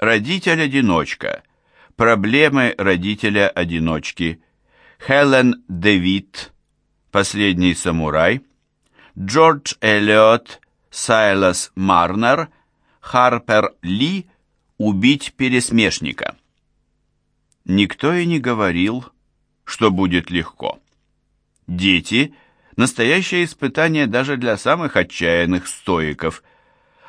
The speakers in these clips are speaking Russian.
Родитель-одиночка. Проблемы родителя-одиночки. Хелен Дэвид. Последний самурай. Джордж Эллиот. Сайлас Марнер. Харпер Ли. Убить пересмешника. Никто и не говорил, что будет легко. Дети – настоящее испытание даже для самых отчаянных стоиков,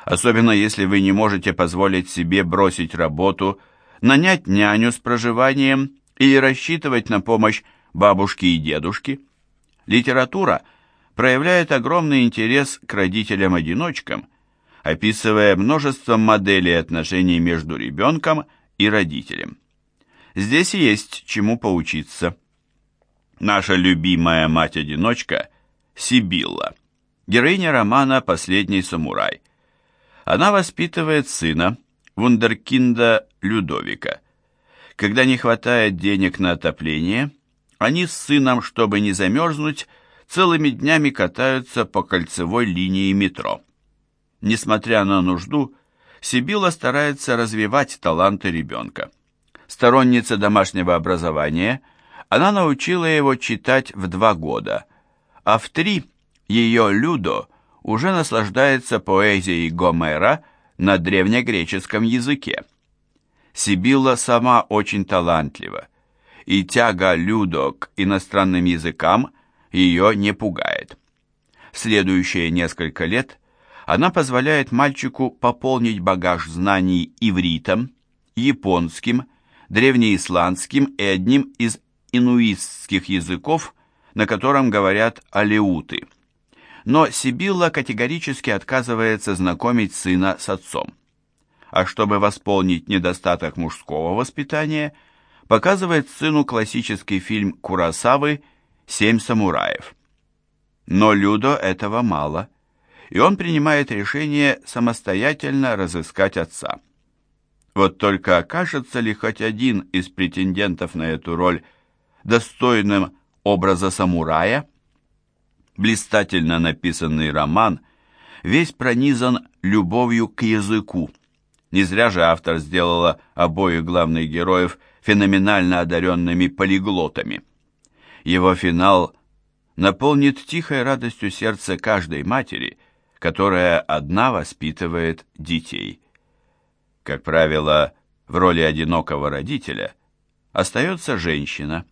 особенно если вы не можете позволить себе бросить работу, нанять няню с проживанием или рассчитывать на помощь бабушки и дедушки. Литература проявляет огромный интерес к родителям-одиночкам, описывая множество моделей отношений между ребенком и родителем. Здесь есть чему поучиться. Наша любимая мать-одиночка – Сибилла, героиня романа «Последний самурай». Она воспитывает сына, вундеркинда Людовика. Когда не хватает денег на отопление, они с сыном, чтобы не замерзнуть, целыми днями катаются по кольцевой линии метро. Несмотря на нужду, Сибилла старается развивать таланты ребенка. Сторонница домашнего образования, она научила его читать в два года, а в три ее Людо уже наслаждается поэзией Гомера на древнегреческом языке. Сибилла сама очень талантлива, и тяга Людо к иностранным языкам ее не пугает. В следующие несколько лет она позволяет мальчику пополнить багаж знаний ивритом, японским, древнеисландским и одним из инуистских языков, на котором говорят алеуты. Но Сибилла категорически отказывается знакомить сына с отцом. А чтобы восполнить недостаток мужского воспитания, показывает сыну классический фильм Курасавы «Семь самураев». Но Людо этого мало – и он принимает решение самостоятельно разыскать отца. Вот только окажется ли хоть один из претендентов на эту роль достойным образа самурая? Блистательно написанный роман весь пронизан любовью к языку. Не зря же автор сделала обоих главных героев феноменально одаренными полиглотами. Его финал наполнит тихой радостью сердце каждой матери – которая одна воспитывает детей. Как правило, в роли одинокого родителя остается женщина,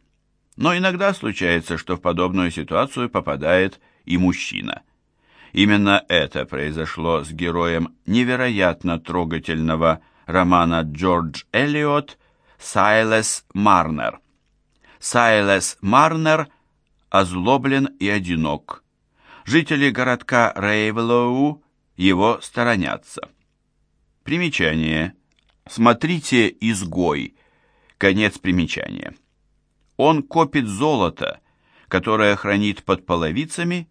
но иногда случается, что в подобную ситуацию попадает и мужчина. Именно это произошло с героем невероятно трогательного романа Джордж Эллиот Сайлес Марнер. Сайлес Марнер озлоблен и одинок, Жители городка Рейвелоу его сторонятся. Примечание. Смотрите «Изгой». Конец примечания. Он копит золото, которое хранит под половицами,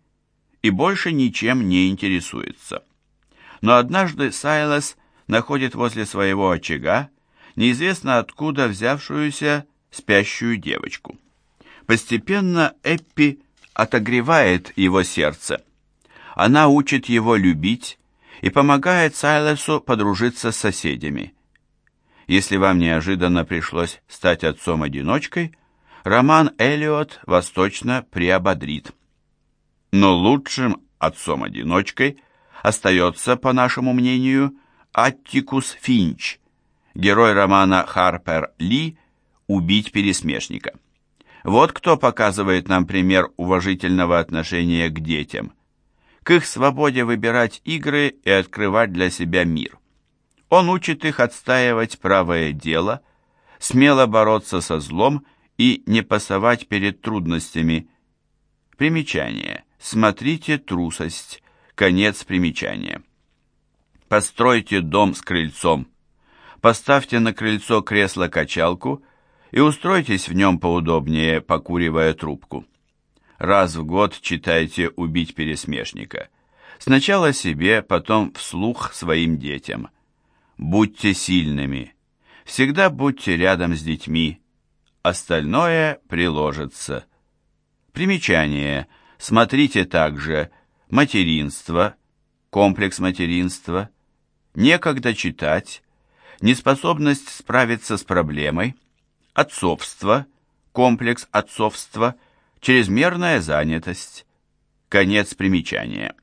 и больше ничем не интересуется. Но однажды Сайлас находит возле своего очага неизвестно откуда взявшуюся спящую девочку. Постепенно Эппи отогревает его сердце. Она учит его любить и помогает Сайлесу подружиться с соседями. Если вам неожиданно пришлось стать отцом-одиночкой, роман «Эллиот» вас точно приободрит. Но лучшим отцом-одиночкой остается, по нашему мнению, Аттикус Финч, герой романа Харпер Ли «Убить пересмешника». Вот кто показывает нам пример уважительного отношения к детям, к их свободе выбирать игры и открывать для себя мир. Он учит их отстаивать правое дело, смело бороться со злом и не пасовать перед трудностями. Примечание. Смотрите трусость. Конец примечания. Постройте дом с крыльцом. Поставьте на крыльцо кресло-качалку и устройтесь в нем поудобнее, покуривая трубку. Раз в год читайте «Убить пересмешника». Сначала себе, потом вслух своим детям. Будьте сильными. Всегда будьте рядом с детьми. Остальное приложится. Примечание. Смотрите также «Материнство», «Комплекс материнства», «Некогда читать», неспособность справиться с проблемой, отцовство, комплекс отцовства, чрезмерная занятость. Конец примечания.